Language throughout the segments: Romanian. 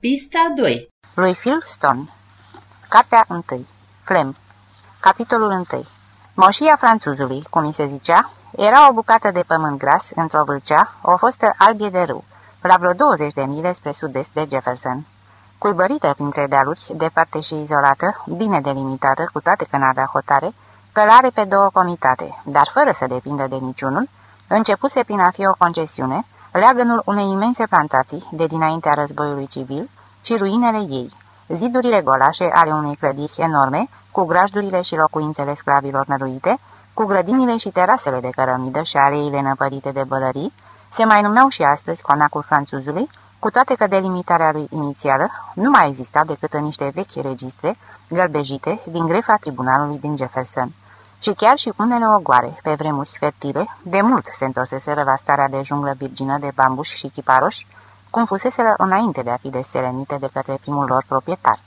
Pista 2 Lui Phil Stone Cartea 1 Flem Capitolul 1 Moșia franțuzului, cum mi se zicea, era o bucată de pământ gras într-o vâlcea, o fostă albie de râu, la vreo 20 de mile spre sud-est de Jefferson. Cuibărită printre dealuri, departe și izolată, bine delimitată, cu toate că n-avea hotare, călare pe două comitate, dar fără să depindă de niciunul, începuse prin a fi o concesiune, leagănul unei imense plantații de dinaintea războiului civil și ruinele ei, zidurile golașe ale unei clădiri enorme, cu grajdurile și locuințele sclavilor năruite, cu grădinile și terasele de cărămidă și areile năpărite de bălării, se mai numeau și astăzi conacul franțuzului, cu toate că delimitarea lui inițială nu mai exista decât în niște vechi registre gălbejite din grefa tribunalului din Jefferson. Și chiar și unele ogoare, pe vremuri fertile, de mult se întorseseră la starea de junglă virgină de bambuși și chiparoși, cum fuseseră înainte de a fi deselenite de către primul lor proprietar.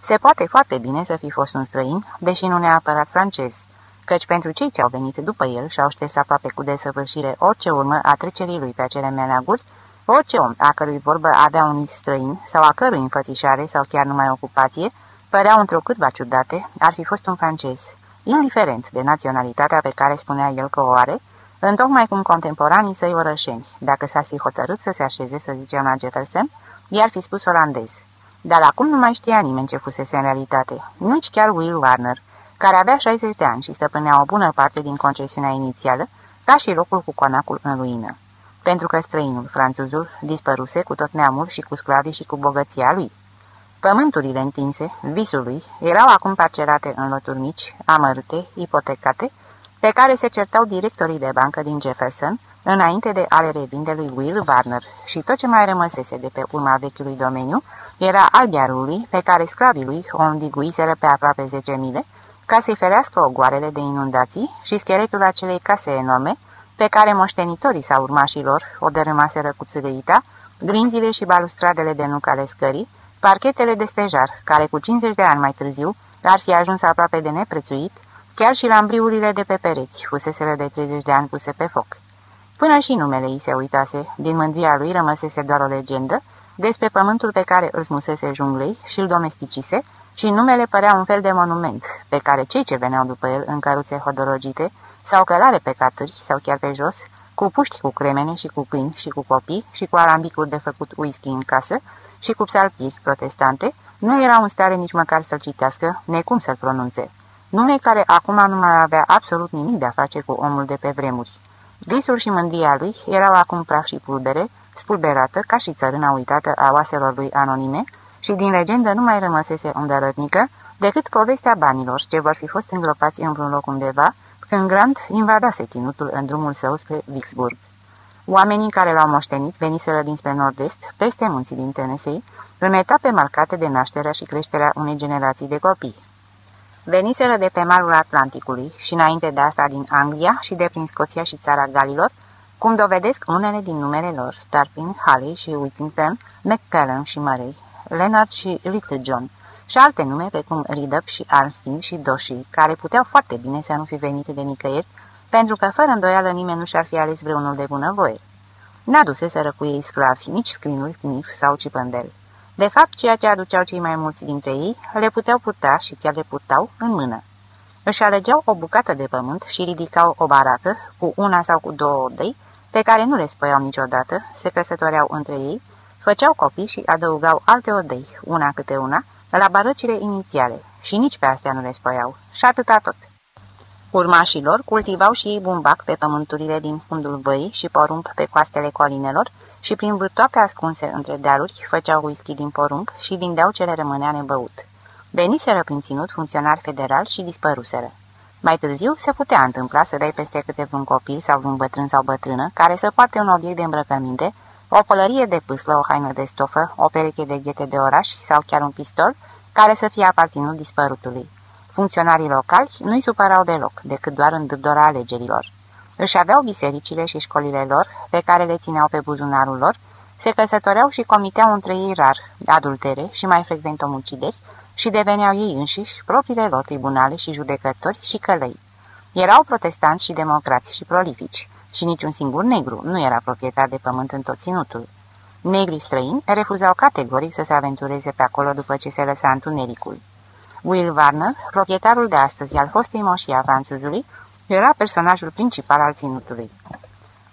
Se poate foarte bine să fi fost un străin, deși nu neapărat francez, căci pentru cei ce au venit după el și au șters aproape cu desăvârșire orice urmă a trecerii lui pe acele meleaguri, orice om a cărui vorbă avea un is străin sau a cărui înfățișare sau chiar numai ocupație, păreau într-o câtva ciudate, ar fi fost un francez, indiferent de naționalitatea pe care spunea el că o are, întocmai cum contemporanii săi orășeni, dacă s-ar fi hotărât să se așeze, să zicem, la Jefferson, i-ar fi spus olandez. Dar acum nu mai știa nimeni ce fusese în realitate, nici chiar Will Warner, care avea 60 de ani și stăpânea o bună parte din concesiunea inițială, ca și locul cu conacul în ruină. Pentru că străinul, franțuzul, dispăruse cu tot neamul și cu sclavii și cu bogăția lui. Pământurile întinse, visul lui, erau acum parcerate în loturi mici, amărâte, ipotecate, pe care se certau directorii de bancă din Jefferson, înainte de ale revinde lui Will Warner, și tot ce mai rămăsese de pe urma vechiului domeniu era albiarului pe care sclavii lui o îndiguiseră pe aproape 10 mile, ca să-i ferească ogoarele de inundații și scheletul acelei case enorme, pe care moștenitorii sau urmașilor o dărâmaseră cu țârâita, grinzile și balustradele de nuc ale scării, parchetele de stejar, care cu 50 de ani mai târziu ar fi ajuns aproape de neprețuit, chiar și lambriurile de pe pereți fuseseră de 30 de ani puse pe foc. Până și numele ei se uitase, din mândria lui rămăsese doar o legendă, despre pământul pe care îl smusese junglei și îl domesticise, și numele părea un fel de monument, pe care cei ce veneau după el în căruțe hodorogite, sau călare pe caturi, sau chiar pe jos, cu puști cu cremene și cu câini și cu copii și cu alambicuri de făcut whisky în casă și cu psaltiri protestante, nu erau în stare nici măcar să-l citească, necum să-l pronunțe. Nume care acum nu mai avea absolut nimic de a face cu omul de pe vremuri. Visul și mândria lui erau acum praf și pulbere, spulberată ca și țărâna uitată a oaselor lui anonime, și din legendă nu mai rămăsese îndărătnică decât povestea banilor ce vor fi fost îngropați în vreun loc undeva, când Grant invadase ținutul în drumul său spre Vicksburg. Oamenii care l-au moștenit veniseră dinspre nord-est, peste munții din Tennessee, în etape marcate de nașterea și creșterea unei generații de copii. Veniseră de pe malul Atlanticului și înainte de asta din Anglia și de prin Scoția și țara Galilor, cum dovedesc unele din numele lor, Tarpin, Halley și Whittington, McCallum și Murray, Leonard și Little John, și alte nume precum Ridup și Armstead și Doshi, care puteau foarte bine să nu fi venite de nicăieri, pentru că fără îndoială nimeni nu și-ar fi ales vreunul de bunăvoie. N-aduseseră cu ei sclavi, nici scrinuri, knif sau cipândel. De fapt, ceea ce aduceau cei mai mulți dintre ei, le puteau putea și chiar le putau în mână. Își alegeau o bucată de pământ și ridicau o barată, cu una sau cu două odăi, pe care nu le spăiau niciodată, se căsătoreau între ei, făceau copii și adăugau alte odăi, una câte una, la barăcile inițiale și nici pe astea nu le spăiau, și atâta tot. Urmașilor cultivau și ei bumbac pe pământurile din fundul băii și porumb pe coastele colinelor și prin vârtoape ascunse între dealuri făceau whisky din porumb și vindeau ce le rămânea nebăut. Veniseră prin ținut funcționari federal și dispăruseră. Mai târziu se putea întâmpla să dai peste câte un copil sau un bătrân sau bătrână care să poarte un obiect de îmbrăcăminte, o pălărie de pâslă, o haină de stofă, o pereche de ghete de oraș sau chiar un pistol care să fie aparținut dispărutului. Funcționarii locali nu-i supărau deloc, decât doar în dora alegerilor. Își aveau bisericile și școlile lor, pe care le țineau pe buzunarul lor, se căsătoreau și comiteau între ei rar adultere și mai frecvent omucideri și deveneau ei înșiși propriile lor tribunale și judecători și călăi. Erau protestanți și democrați și prolifici și niciun singur negru nu era proprietar de pământ în tot ținutul. Negri străini refuzau categoric să se aventureze pe acolo după ce se lăsa întunericul. Will Warner, proprietarul de astăzi al fostei moșii a franțuzului, era personajul principal al ținutului.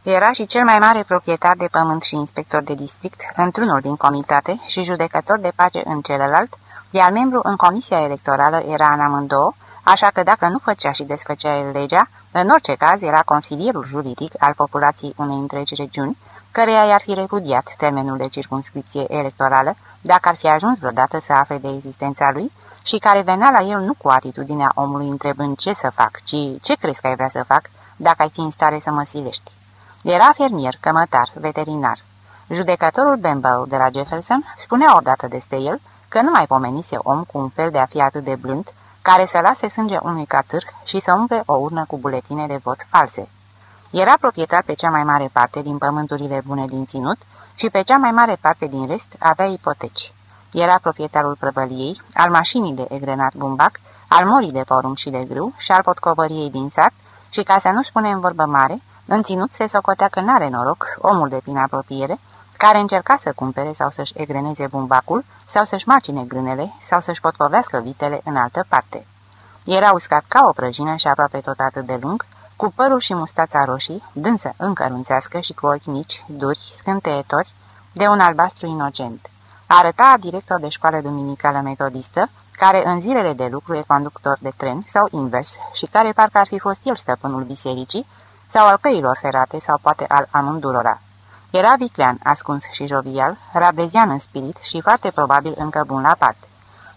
Era și cel mai mare proprietar de pământ și inspector de district într-unul din comitate și judecător de pace în celălalt, iar membru în comisia electorală era în amândouă, așa că dacă nu făcea și desfăcea el legea, în orice caz era consilierul juridic al populației unei întregi regiuni, căreia i-ar fi repudiat termenul de circunscripție electorală, dacă ar fi ajuns vreodată să afle de existența lui, și care venea la el nu cu atitudinea omului întrebând ce să fac, ci ce crezi că ai vrea să fac, dacă ai fi în stare să mă silești. Era fermier, cămătar, veterinar. Judecătorul Bembow de la Jefferson spunea odată despre el că nu mai pomenise om cu un fel de a fi atât de blând, care să lase sânge unui catâr și să umple o urnă cu buletine de vot false. Era proprietar pe cea mai mare parte din pământurile bune din ținut și pe cea mai mare parte din rest avea ipoteci. Era proprietarul prăvăliei, al mașinii de egrenat bumbac, al morii de porumb și de grâu și al potcovăriei din sat și, ca să nu spunem vorbă mare, în ținut se socotea că n-are noroc, omul de prin apropiere, care încerca să cumpere sau să-și egreneze bumbacul, sau să-și macine grânele, sau să-și potcovească vitele în altă parte. Era uscat ca o prăjină și aproape tot atât de lung, cu părul și mustața roșii, dânsă încă runțească și cu ochi mici, duri, scânteietori, de un albastru inocent. Arăta director de școală duminicală metodistă, care în zilele de lucru e conductor de tren sau invers și care parcă ar fi fost el stăpânul bisericii sau al căilor ferate sau poate al amândurora. Era viclean, ascuns și jovial, rablezian în spirit și foarte probabil încă bun la pat.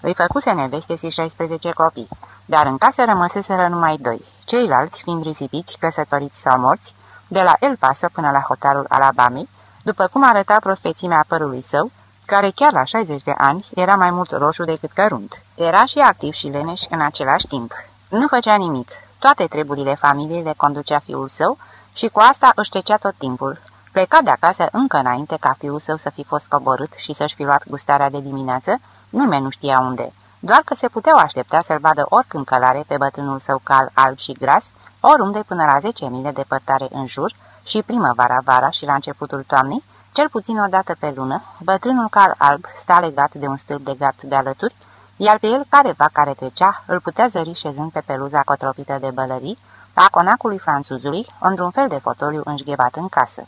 Îi făcuse neveste și 16 copii, dar în casă rămăseseră numai doi, ceilalți fiind risipiți, căsătoriți sau morți, de la El Paso până la hotarul Alabamei, după cum arăta prospețimea părului său, care chiar la 60 de ani era mai mult roșu decât cărunt. Era și activ și leneș în același timp. Nu făcea nimic. Toate treburile familiei le conducea fiul său și cu asta își trecea tot timpul. Pleca de acasă încă înainte ca fiul său să fi fost coborât și să-și fi luat gustarea de dimineață, nimeni nu știa unde. Doar că se puteau aștepta să-l vadă oricând călare pe bătrânul său cal alb și gras, oriunde până la 10 mile de părtare în jur și primăvara, vara și la începutul toamnei, cel puțin o dată pe lună, bătrânul cal alb sta legat de un stâlp de gard de alături, iar pe el careva care trecea îl putea zări șezând pe peluza cotropită de bălării a conacului franțuzului, într-un fel de fotoliu înșghebat în casă.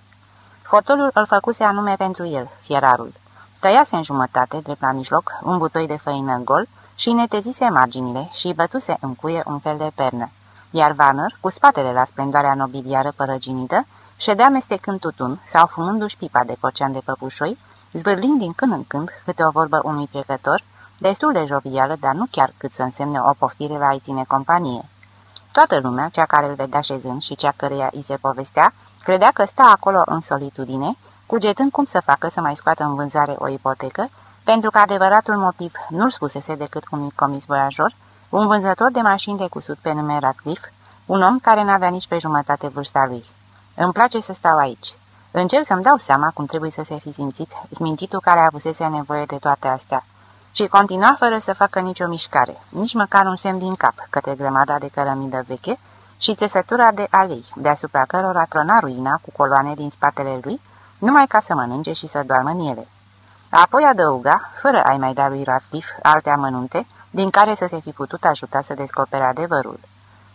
Fotoliul îl făcuse anume pentru el, fierarul. Tăiase în jumătate, drept la mijloc, un butoi de făină gol și netezise marginile și bătuse în cuie un fel de pernă. Iar Warner, cu spatele la splendoarea nobiliară părăginită, ședea amestecând tutun sau fumându-și pipa de cocean de păpușoi, zvârlind din când în când câte o vorbă unui trecător, destul de jovială, dar nu chiar cât să însemne o poftire la a-i ține companie. Toată lumea, cea care îl vedea șezând și cea căreia îi se povestea, credea că sta acolo în solitudine, cugetând cum să facă să mai scoată în vânzare o ipotecă, pentru că adevăratul motiv nu-l spusese decât unui comis voiajor, un vânzător de mașini de cusut pe nume Radcliffe, un om care n-avea nici pe jumătate vârsta lui. Îmi place să stau aici. Încerc să-mi dau seama cum trebuie să se fi simțit smintitul care avusese nevoie de toate astea. Și continua fără să facă nicio mișcare, nici măcar un semn din cap către grămada de cărămidă veche și țesătura de alei, deasupra cărora trona ruina cu coloane din spatele lui, numai ca să mănânce și să doarmă în ele. Apoi adăuga, fără a-i mai da lui Ratif alte amănunte, din care să se fi putut ajuta să descopere adevărul.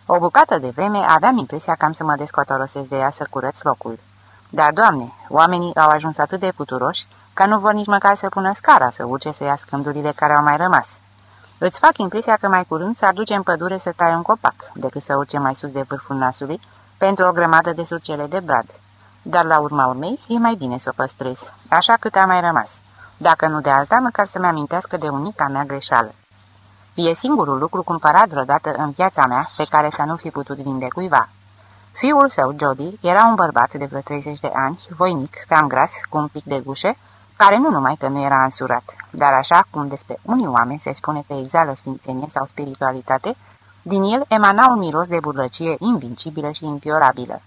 O bucată de vreme aveam impresia că am să mă descotorosesc de ea să curăț locul. Dar, doamne, oamenii au ajuns atât de puturoși că nu vor nici măcar să pună scara să urce să ia scândurile care au mai rămas. Îți fac impresia că mai curând s-ar duce în pădure să taie un copac, decât să urce mai sus de vârful nasului, pentru o grămadă de surcele de brad. Dar la urma urmei e mai bine să o păstrez, așa cât a mai rămas. Dacă nu de alta, măcar să-mi amintească de unica mea greșeală. E singurul lucru cumpărat vreodată în viața mea pe care să nu fi putut vinde cuiva. Fiul său, Jody, era un bărbat de vreo 30 de ani, voinic, cam gras, cu un pic de gușe, care nu numai că nu era însurat, dar așa cum despre unii oameni se spune pe exală sfințenie sau spiritualitate, din el emana un miros de burlăcie invincibilă și impiorabilă.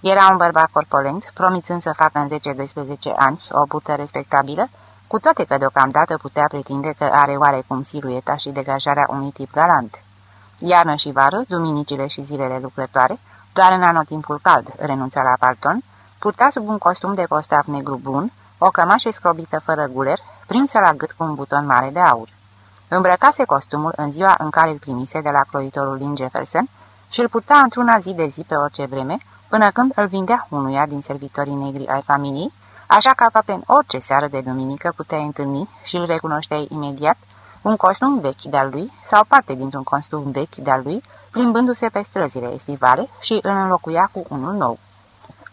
Era un bărbat corpolent, promițând să facă în 10-12 ani o burtă respectabilă, cu toate că deocamdată putea pretinde că are oarecum silueta și degajarea unui tip galant. Iarnă și vară, duminicile și zilele lucrătoare, doar în anotimpul cald renunța la palton, purta sub un costum de postav negru bun, o cămașă scrobită fără guler, prinsă la gât cu un buton mare de aur. Îmbrăcase costumul în ziua în care îl primise de la croitorul din Jefferson și îl purta într-una zi de zi pe orice vreme, până când îl vindea unuia din servitorii negri ai familiei, așa că aproape în orice seară de duminică puteai întâlni și îl recunoșteai imediat un costum vechi de-al lui sau parte dintr-un costum vechi de-al lui, plimbându-se pe străzile estivale și îl înlocuia cu unul nou.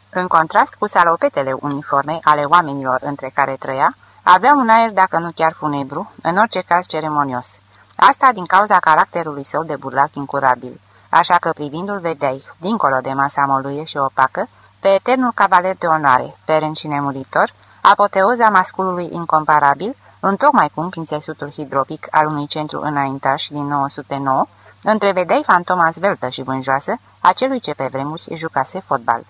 În contrast cu salopetele uniforme ale oamenilor între care trăia, avea un aer, dacă nu chiar funebru, în orice caz ceremonios. Asta din cauza caracterului său de burlac incurabil, așa că privindu-l vedeai, dincolo de masa moluie și opacă, pe eternul cavaler de onoare, peren și nemuritor, apoteoza masculului incomparabil, întocmai cum prin țesutul hidropic al unui centru înaintaș din 909, întrevedeai fantoma zveltă și vânjoasă a celui ce pe vremuri jucase fotbal.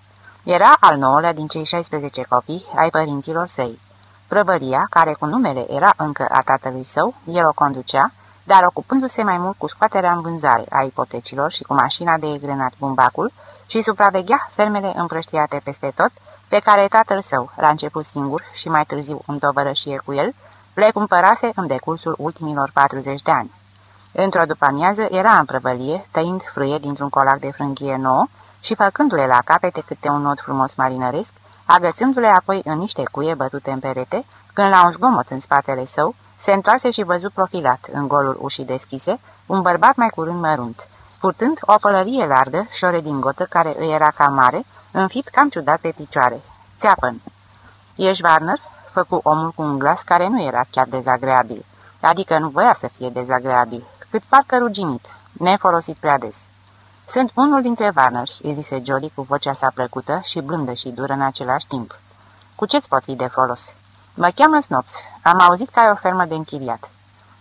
Era al nouălea din cei 16 copii ai părinților săi. Prăvăria, care cu numele era încă a tatălui său, el o conducea, dar ocupându-se mai mult cu scoaterea în vânzare a ipotecilor și cu mașina de egrenat bumbacul și supraveghea fermele împrăștiate peste tot, pe care tatăl său, la început singur și mai târziu în tovărășie cu el, le cumpărase în decursul ultimilor 40 de ani. Într-o după-amiază era în prăvălie, tăind frâie dintr-un colac de frânghie nouă și făcându-le la capete câte un nod frumos marinăresc, agățându-le apoi în niște cuie bătute în perete, când la un zgomot în spatele său, se întoarse și văzut profilat, în golul ușii deschise, un bărbat mai curând mărunt, purtând o pălărie largă și o redingotă care îi era cam mare, înfipt cam ciudat pe picioare. Țeapăn. Ești Warner?" făcu omul cu un glas care nu era chiar dezagreabil, adică nu voia să fie dezagreabil, cât parcă ruginit, nefolosit prea des. Sunt unul dintre Warner," îi zise Jolly cu vocea sa plăcută și blândă și dură în același timp. Cu ce-ți pot fi de folos?" Mă cheamă Snops. Am auzit că ai o fermă de închiriat."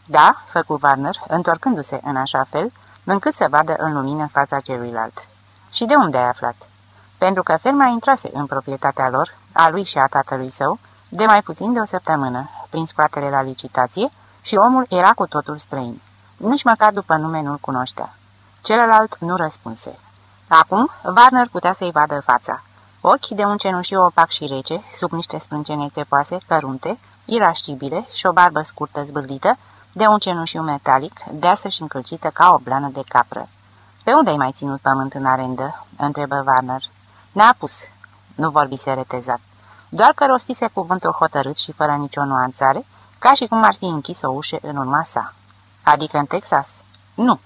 Da," făcu Warner, întorcându-se în așa fel, încât să vadă în lumină fața celuilalt. Și de unde ai aflat?" Pentru că ferma intrase în proprietatea lor, a lui și a tatălui său, de mai puțin de o săptămână, prin scoatere la licitație, și omul era cu totul străin. Nici măcar după nume nu-l cunoștea. Celălalt nu răspunse. Acum, Warner putea să-i vadă fața. Ochi de un cenușiu opac și rece, sub niște sprâncene țepoase, cărunte, irascibile și o barbă scurtă zbârlită, de un cenușiu metalic, deasă și încălcită ca o blană de capră. Pe unde ai mai ținut pământ în arendă?" întrebă Warner. N-a pus." Nu vorbise retezat. Doar că rostise cuvântul hotărât și fără nicio nuanțare, ca și cum ar fi închis o ușă în urma sa. Adică în Texas? Nu.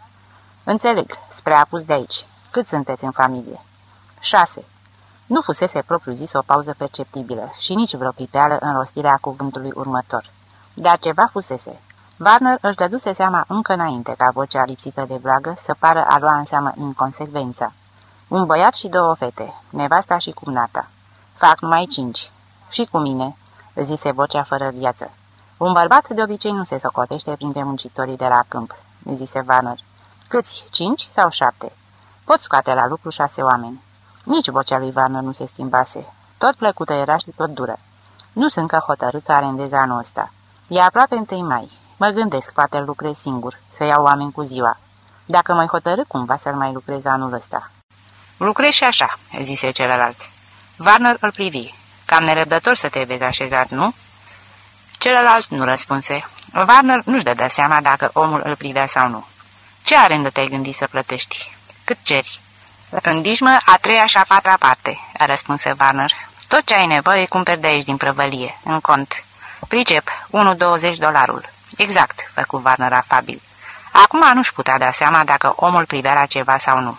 Înțeleg, spre apus de aici. Cât sunteți în familie? Șase. Nu fusese propriu-zis o pauză perceptibilă și nici vreo pipeală în rostirea cuvântului următor. Dar ceva fusese. Warner își dăduse seama încă înainte ca vocea lipsită de vlagă să pară a lua în seamă inconsecvența. Un băiat și două fete, nevasta și cumnata. Fac numai cinci. Și cu mine, zise vocea fără viață. Un bărbat de obicei nu se socotește printre muncitorii de la câmp, zise Warner. Câți, cinci sau șapte? Pot scoate la lucru șase oameni. Nici vocea lui Varnă nu se schimbase. Tot plăcută era și tot dură. Nu sunt că hotărât să arendez anul ăsta. E aproape întâi mai. Mă gândesc, poate lucrez singur, să iau oameni cu ziua. Dacă mai hotărâ cumva să-l mai lucrez anul ăsta. Lucrez și așa, zise celălalt. Warner îl privi. Cam nerăbdător să te vezi așezat, nu? Celălalt nu răspunse. Warner nu-și dădea seama dacă omul îl privea sau nu. Ce arendă te-ai gândit să plătești? Cât ceri? În dijmă, a treia și a patra parte, a răspuns Warner. Tot ce ai nevoie cumperi de aici din prăvălie, în cont. Pricep, 1,20 dolarul. Exact, făcu Warner afabil. Acum nu-și putea da seama dacă omul privea la ceva sau nu.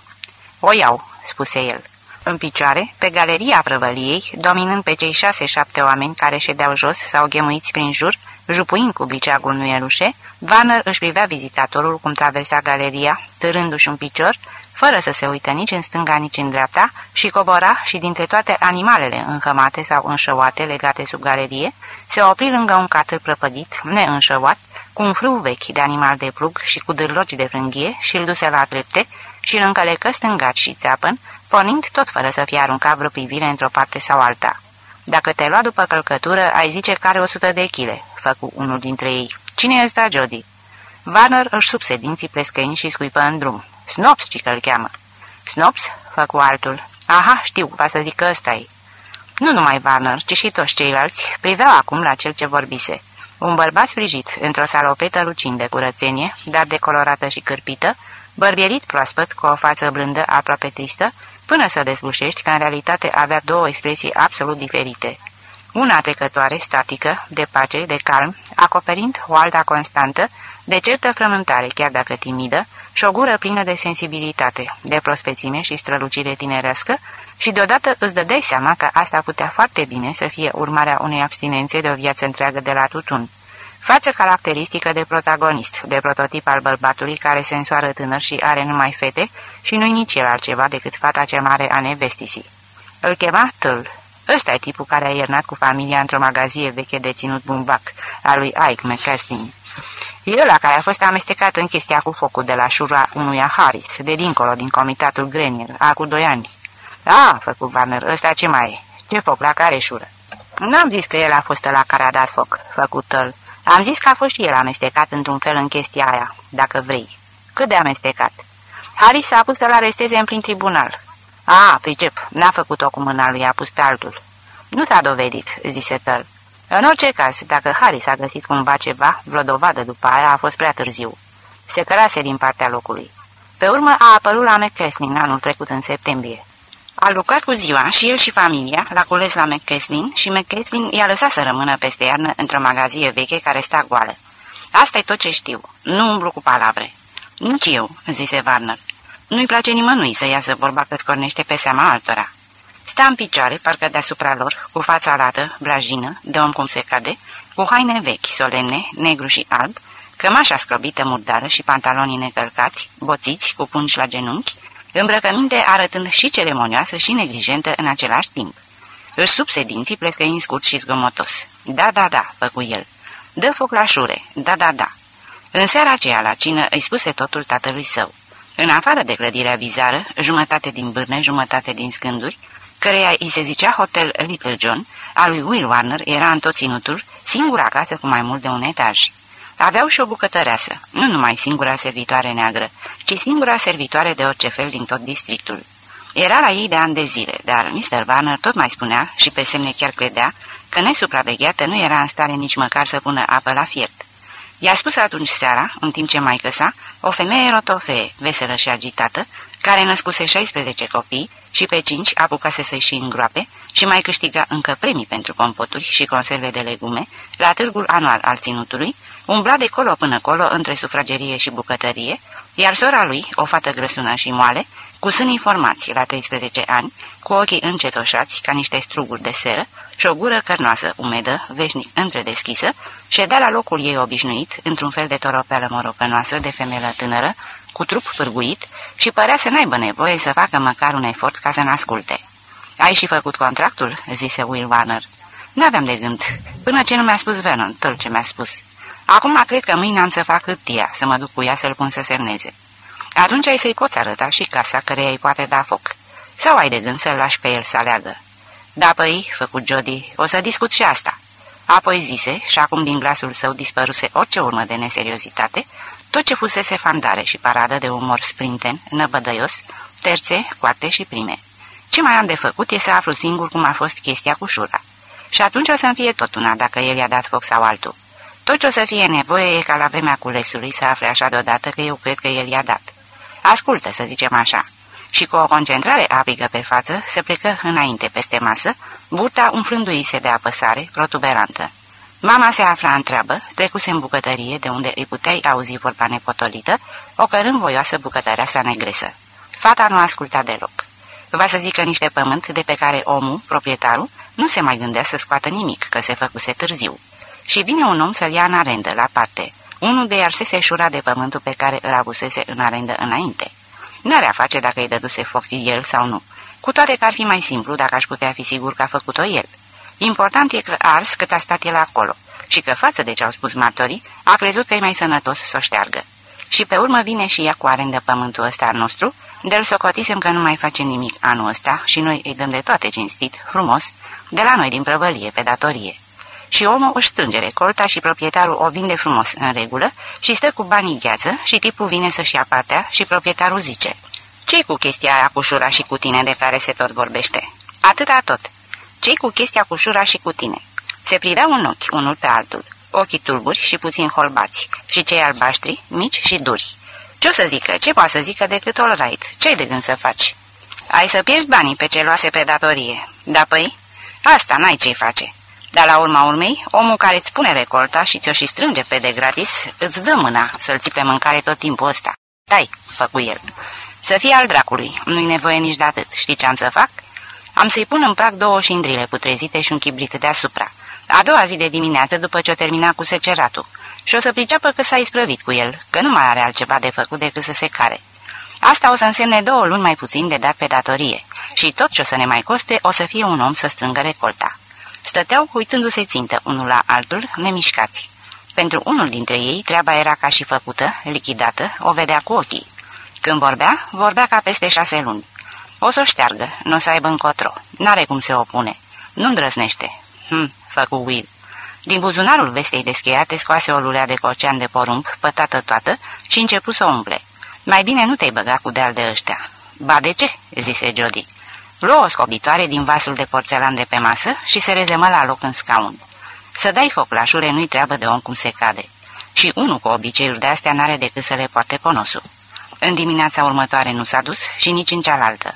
O iau, spuse el. În picioare, pe galeria prăvăliei, dominând pe cei șase-șapte oameni care ședeau jos sau ghemuiți prin jur, jupuind cu briceagul nuielușe, Warner își privea vizitatorul cum traversa galeria, târându-și un picior, fără să se uită nici în stânga, nici în dreapta, și cobora și dintre toate animalele înhămate sau înșăoate legate sub galerie, se opri lângă un catâr prăpădit, neînșăoat, cu un frâu vechi de animal de plug și cu dârloci de frânghie și îl duse la drepte și îl încălecă stângat și țeapăn, pornind tot fără să fie aruncat vreo privire într-o parte sau alta. Dacă te lua după călcătură, ai zice că are o sută de chile, făcu unul dintre ei. Cine e ăsta, Jody? Warner își subse dinții plescăini și scuipă în drum. Snops, ci că-l cheamă. Snops? Făcu altul. Aha, știu, va să zic că ăsta e. Nu numai Warner, ci și toți ceilalți priveau acum la cel ce vorbise. Un bărbat sprijit, într-o salopetă lucind de curățenie, dar decolorată și cârpită, bărbierit proaspăt, cu o față blândă, aproape tristă, până să deslușești că în realitate avea două expresii absolut diferite. Una trecătoare, statică, de pace, de calm, acoperind o alta constantă, de certă frământare, chiar dacă timidă, și o gură plină de sensibilitate, de prospețime și strălucire tinerească, și deodată îți dădeai seama că asta putea foarte bine să fie urmarea unei abstinențe de o viață întreagă de la tutun. Față caracteristică de protagonist, de prototip al bărbatului care se însoară tânăr și are numai fete și nu-i nici el altceva decât fata cea mare a nevestisii. Îl chema Tâl. Ăsta e tipul care a iernat cu familia într-o magazie veche de ținut bumbac, a lui Ike McCastin. E ăla care a fost amestecat în chestia cu focul de la șura unuia Harris, de dincolo din comitatul Grenier, acum doi ani. A, făcut Warner, ăsta ce mai e? Ce foc, la care șură? N-am zis că el a fost la care a dat foc, făcut îl. Am zis că a fost și el amestecat într-un fel în chestia aia, dacă vrei. Cât de amestecat? Harris a pus să-l aresteze în plin tribunal. A, pricep, n-a făcut-o cu mâna lui, a pus pe altul. Nu s-a dovedit, zise Tăl. În orice caz, dacă Harris a găsit cumva ceva, vreo dovadă după aia a fost prea târziu. Se cărase din partea locului. Pe urmă a apărut la McKesney anul trecut în septembrie. A lucrat cu ziua și el și familia, l-a cules la McKesney și McKesney i-a lăsat să rămână peste iarnă într-o magazie veche care sta goală. asta e tot ce știu. Nu umblu cu palavre. Nici eu, zise Warner. Nu-i place nimănui să iasă vorba că scornește pe seama altora. Sta în picioare, parcă deasupra lor, cu fața lată, blajină, de om cum se cade, cu haine vechi, solemne, negru și alb, cămașa scrobită murdară și pantalonii necălcați, boțiți, cu pungi la genunchi, îmbrăcăminte arătând și ceremonioasă și neglijentă în același timp. Își subse dinții plecăind scurt și zgomotos. Da, da, da, făcu el. Dă foc la șure, da, da, da. În seara aceea la cină îi spuse totul tatălui său. În afară de clădirea bizară, jumătate din bârne, jumătate din scânduri, căreia îi se zicea Hotel Little John, a lui Will Warner era în tot ținutul, singura casă cu mai mult de un etaj. Aveau și o bucătăreasă, nu numai singura servitoare neagră, ci singura servitoare de orice fel din tot districtul. Era la ei de ani de zile, dar Mr. Warner tot mai spunea, și pe semne chiar credea, că nesupravegheată nu era în stare nici măcar să pună apă la fiert. I-a spus atunci seara, în timp ce mai căsa, o femeie rotofee, veselă și agitată, care născuse 16 copii și pe 5 apucase să-i și îngroape și mai câștiga încă premii pentru compoturi și conserve de legume la târgul anual al ținutului, umbla de colo până colo între sufragerie și bucătărie, iar sora lui, o fată grăsună și moale, cu sânii formați la 13 ani, cu ochii încetoșați ca niște struguri de seră și o gură cărnoasă, umedă, veșnic întredeschisă, ședea la locul ei obișnuit, într-un fel de toropeală morocănoasă de femelă tânără, cu trup pârguit și părea să n-aibă nevoie să facă măcar un efort ca să n-asculte. Ai și făcut contractul?" zise Will Warner. N-aveam de gând, până ce nu mi-a spus Vernon tot ce mi-a spus. Acum cred că mâine am să fac hârtia, să mă duc cu ea să-l pun să semneze. Atunci ai să-i poți arăta și casa care îi poate da foc. Sau ai de gând să-l lași pe el să aleagă? Da, păi, făcut Jody, o să discut și asta. Apoi zise, și acum din glasul său dispăruse orice urmă de neseriozitate, tot ce fusese fandare și paradă de umor sprinten, năbădăios, terțe, coarte și prime. Ce mai am de făcut e să aflu singur cum a fost chestia cu șura. Și atunci o să-mi fie tot una dacă el i-a dat foc sau altul. Tot ce o să fie nevoie e ca la vremea culesului să afle așa deodată că eu cred că el i-a dat. Ascultă, să zicem așa. Și cu o concentrare aprigă pe față, se plecă înainte peste masă, burta umflându-i se de apăsare, protuberantă. Mama se afla în treabă, trecuse în bucătărie, de unde îi puteai auzi vorba nepotolită, o cărând voioasă bucătăreasa negresă. Fata nu asculta deloc. Va să zică niște pământ de pe care omul, proprietarul, nu se mai gândea să scoată nimic, că se făcuse târziu. Și vine un om să-l ia în arendă, la parte. Unul de arsese șura de pământul pe care îl avusese în arendă înainte. N-are a face dacă îi dăduse foc el sau nu. Cu toate că ar fi mai simplu dacă aș putea fi sigur că a făcut-o el. Important e că a ars cât a stat el acolo și că, față de ce au spus martorii, a crezut că e mai sănătos să o șteargă. Și pe urmă vine și ea cu arendă pământul ăsta al nostru, de-l socotisem că nu mai face nimic anul ăsta și noi îi dăm de toate cinstit, frumos, de la noi din prăvălie, pe datorie. Și omul își strânge recolta și proprietarul o vinde frumos în regulă și stă cu banii gheață și tipul vine să-și ia partea și proprietarul zice ce cu chestia aia cu șura și cu tine de care se tot vorbește? Atâta tot. Cei cu chestia cu șura și cu tine. Se priveau în ochi unul pe altul, ochii tulburi și puțin holbați, și cei albaștri, mici și duri. Ce o să zică? Ce poate să zică decât all right? Ce-ai de gând să faci? Ai să pierzi banii pe ce luase pe datorie. Da, păi? Asta n-ai ce-i face. Dar la urma urmei, omul care îți pune recolta și ți-o și strânge pe de gratis, îți dă mâna să-l ții pe mâncare tot timpul ăsta. Dai, făcu el. Să fie al dracului, nu-i nevoie nici de atât. Știi ce am să fac? Am să-i pun în prag două șindrile putrezite și un chibrit deasupra. A doua zi de dimineață, după ce o termina cu seceratul. Și o să priceapă că s-a isprăvit cu el, că nu mai are altceva de făcut decât să se care. Asta o să însemne două luni mai puțin de dat pe datorie. Și tot ce o să ne mai coste, o să fie un om să strângă recolta. Stăteau uitându-se țintă unul la altul, nemișcați. Pentru unul dintre ei, treaba era ca și făcută, lichidată, o vedea cu ochii. Când vorbea, vorbea ca peste șase luni. O să o șteargă, nu o să aibă încotro. N-are cum se opune. Nu îndrăznește. Hm, făcu Will. Din buzunarul vestei descheiate scoase o lulea de cocean de porumb, pătată toată, și începu să o umple. Mai bine nu te-ai băga cu deal de ăștia." Ba de ce?" zise Jody. Luă o scobitoare din vasul de porțelan de pe masă și se rezemă la loc în scaun. Să dai foc la șure nu-i treabă de om cum se cade. Și unul cu obiceiuri de astea n-are decât să le poate ponosul. În dimineața următoare nu s-a dus și nici în cealaltă.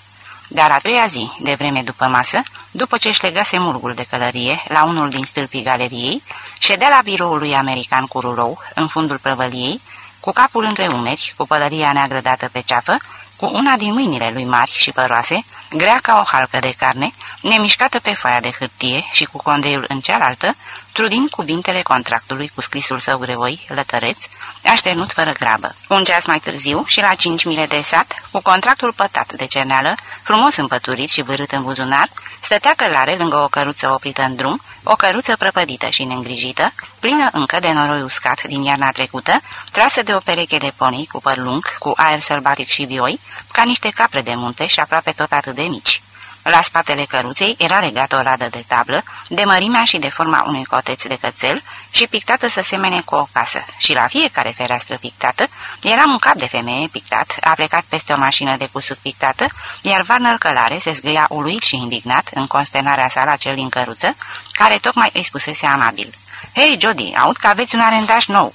Dar a treia zi, de vreme după masă, după ce își legase murgul de călărie la unul din stâlpii galeriei, ședea la biroul lui american cu rulou, în fundul prăvăliei, cu capul între umeri, cu pălăria neagră dată pe ceafă, cu una din mâinile lui mari și păroase, grea ca o halcă de carne, nemișcată pe foaia de hârtie și cu condeiul în cealaltă, trudind cuvintele contractului cu scrisul său grevoi, lătăreț, așternut fără grabă. Un ceas mai târziu și la cinci mile de sat, cu contractul pătat de cerneală, frumos împăturit și vârât în buzunar, stătea călare lângă o căruță oprită în drum, o căruță prăpădită și neîngrijită, plină încă de noroi uscat din iarna trecută, trasă de o pereche de ponii cu păr lung, cu aer sălbatic și vioi, ca niște capre de munte și aproape tot atât de mici. La spatele căruței era legată o ladă de tablă, de mărimea și de forma unui coteț de cățel și pictată să semene cu o casă, și la fiecare fereastră pictată era un cap de femeie pictat, plecat peste o mașină de cusut pictată, iar Warner Călare se zgâia uluit și indignat în consternarea sa la cel din căruță, care tocmai îi spusese amabil. Hei, Jody, aud că aveți un arendaș nou."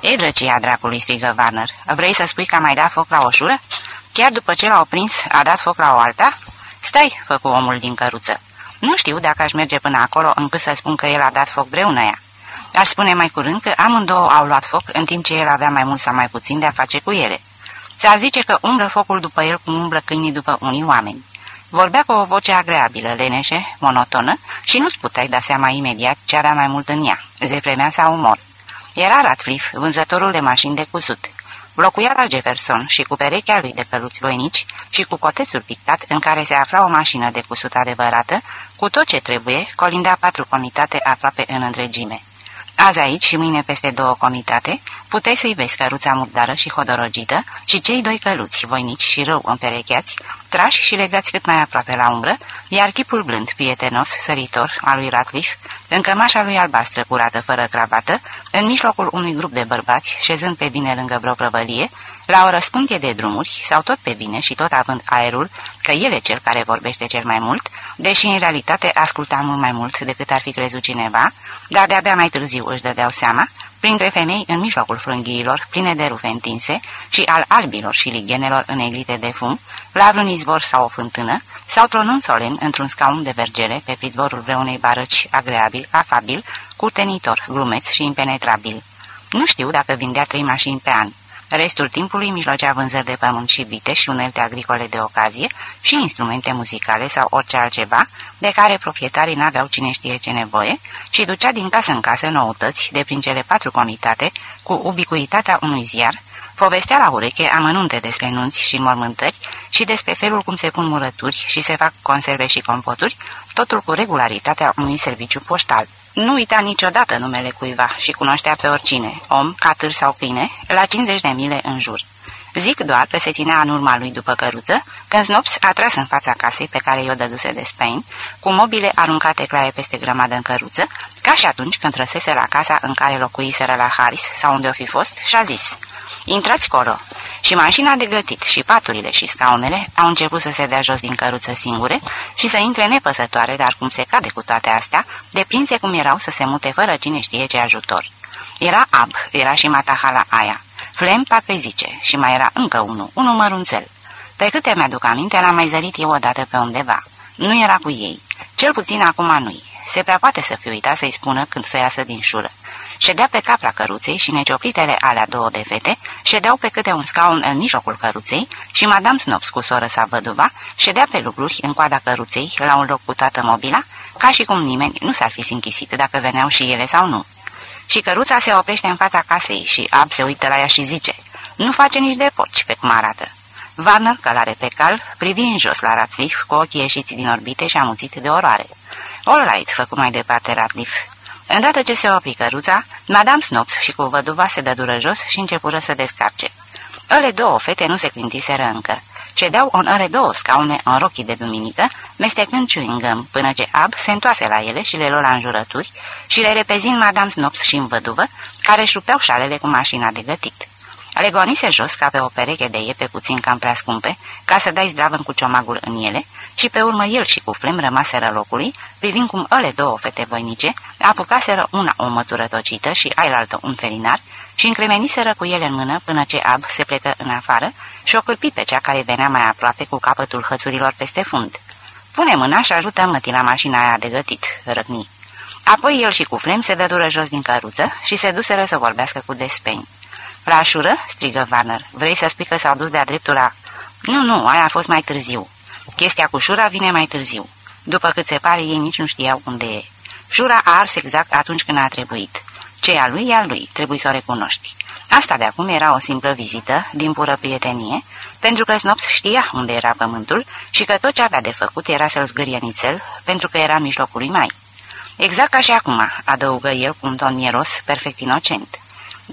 E drăcia dracului," strigă Warner. Vrei să spui că a mai dat foc la o șură? Chiar după ce l-au prins, a dat foc la o alta?" Stai," făcu omul din căruță. Nu știu dacă aș merge până acolo încât să spun că el a dat foc ăia. Aș spune mai curând că amândouă au luat foc în timp ce el avea mai mult sau mai puțin de a face cu ele. Ți-ar zice că umblă focul după el cum umblă câinii după unii oameni. Vorbea cu o voce agreabilă, leneșe, monotonă și nu-ți puteai da seama imediat ce avea mai mult în ea, zefremea sau umor. Era Ratcliffe, vânzătorul de mașini de cusut. Locuia la Jefferson și cu perechea lui de căluți voinici și cu cotețul pictat în care se afla o mașină de cusut adevărată, cu tot ce trebuie, colinda patru comitate aproape în întregime. Azi aici și mâine peste două comitate, puteai să-i vezi căruța murdară și hodorogită și cei doi căluți, voinici și rău împerecheați, trași și legați cât mai aproape la umbră, iar chipul blând, prietenos, săritor, al lui Ratcliffe, în cămașa lui albastră curată fără cravată, în mijlocul unui grup de bărbați, șezând pe bine lângă vreo prăvălie, la o răspuntie de drumuri, sau tot pe bine și tot având aerul, că el e cel care vorbește cel mai mult, deși în realitate asculta mult mai mult decât ar fi crezut cineva, dar de-abia mai târziu își dădeau seama, printre femei în mijlocul frânghiilor, pline de rufe întinse, și al albilor și ligenelor înegrite de fum, la vreun izvor sau o fântână, sau tronând solemn într-un scaun de vergele pe pridvorul vreunei barăci agreabil, afabil, curtenitor, glumeț și impenetrabil. Nu știu dacă vindea trei mașini pe an. Restul timpului mijlocea vânzări de pământ și vite și unelte agricole de ocazie și instrumente muzicale sau orice altceva de care proprietarii n-aveau cine știe ce nevoie și ducea din casă în casă noutăți de prin cele patru comitate cu ubicuitatea unui ziar, povestea la ureche amănunte despre nunți și mormântări și despre felul cum se pun murături și se fac conserve și compoturi, totul cu regularitatea unui serviciu poștal. Nu uita niciodată numele cuiva și cunoștea pe oricine, om, catâr sau pine, la 50 de mile în jur. Zic doar că se ținea în urma lui după căruță, când Snops a tras în fața casei pe care i-o dăduse de Spain, cu mobile aruncate claie peste grămadă în căruță, ca și atunci când trăsese la casa în care locuiseră la Harris sau unde o fi fost, și-a zis, Intrați colo! Și mașina de gătit și paturile și scaunele au început să se dea jos din căruță singure și să intre nepăsătoare, dar cum se cade cu toate astea, deprinse cum erau să se mute fără cine știe ce ajutor. Era Ab, era și Matahala aia. Flem parcă zice, și mai era încă unul, unul mărunțel. Pe câte mi-aduc aminte, l-am mai zărit eu odată pe undeva. Nu era cu ei. Cel puțin acum nu-i. Se prea poate să fi uitat să-i spună când să iasă din șură. Ședea pe capra căruței și necioplitele alea două de fete ședeau pe câte un scaun în mijlocul căruței și Madame Snops cu soră sa văduva ședea pe lucruri în coada căruței la un loc cu toată mobila, ca și cum nimeni nu s-ar fi închisit dacă veneau și ele sau nu. Și căruța se oprește în fața casei și Ab se uită la ea și zice, nu face nici de porci pe cum arată. Warner, călare pe cal, privi în jos la Ratliff cu ochii ieșiți din orbite și amuțit de oroare. All right, făcu mai departe Ratliff. Îndată ce se opri căruța, Madame Snops și cu văduva se dădură jos și începură să descarce. Ele două fete nu se clintiseră încă. Cedeau în ore două scaune în rochii de duminică, mestecând chewing până ce Ab se întoase la ele și le lua la înjurături și le repezind Madame Snops și în văduvă, care șupeau șalele cu mașina de gătit. Le gonise jos ca pe o pereche de iepe puțin cam prea scumpe, ca să dai zdravă cu ciomagul în ele, și pe urmă el și cu Flem rămaseră locului, privind cum ele două fete voinice apucaseră una o mătură tocită și ailaltă un felinar și încremeniseră cu ele în mână până ce Ab se plecă în afară și o cârpi pe cea care venea mai aproape cu capătul hățurilor peste fund. Pune mâna și ajută mătii la mașina aia de gătit, răcni. Apoi el și cu Flem se dădură jos din căruță și se duseră să vorbească cu Despeni. La șură?" strigă Warner. Vrei să spui că s-au dus de-a dreptul la... Nu, nu, aia a fost mai târziu. Chestia cu șura vine mai târziu. După cât se pare, ei nici nu știau unde e. Șura a ars exact atunci când a trebuit. Ce a lui e a lui, trebuie să o recunoști. Asta de acum era o simplă vizită, din pură prietenie, pentru că Snops știa unde era pământul și că tot ce avea de făcut era să-l zgârie nițel, pentru că era în mijlocul lui mai. Exact ca și acum, adăugă el cu un ton mieros, perfect inocent